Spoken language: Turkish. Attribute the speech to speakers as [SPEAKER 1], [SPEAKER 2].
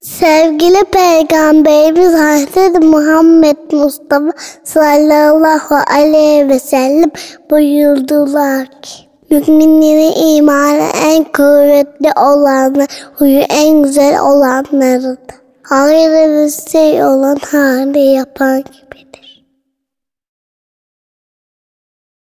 [SPEAKER 1] Sevgili Peygamberimiz Hazreti Muhammed Mustafa sallallahu aleyhi ve sellem buyurdular ki Müminlerin imanı en kuvvetli olanı, huyu en güzel olanlarıdır. Hayırlı bir şey olan hali yapan gibidir.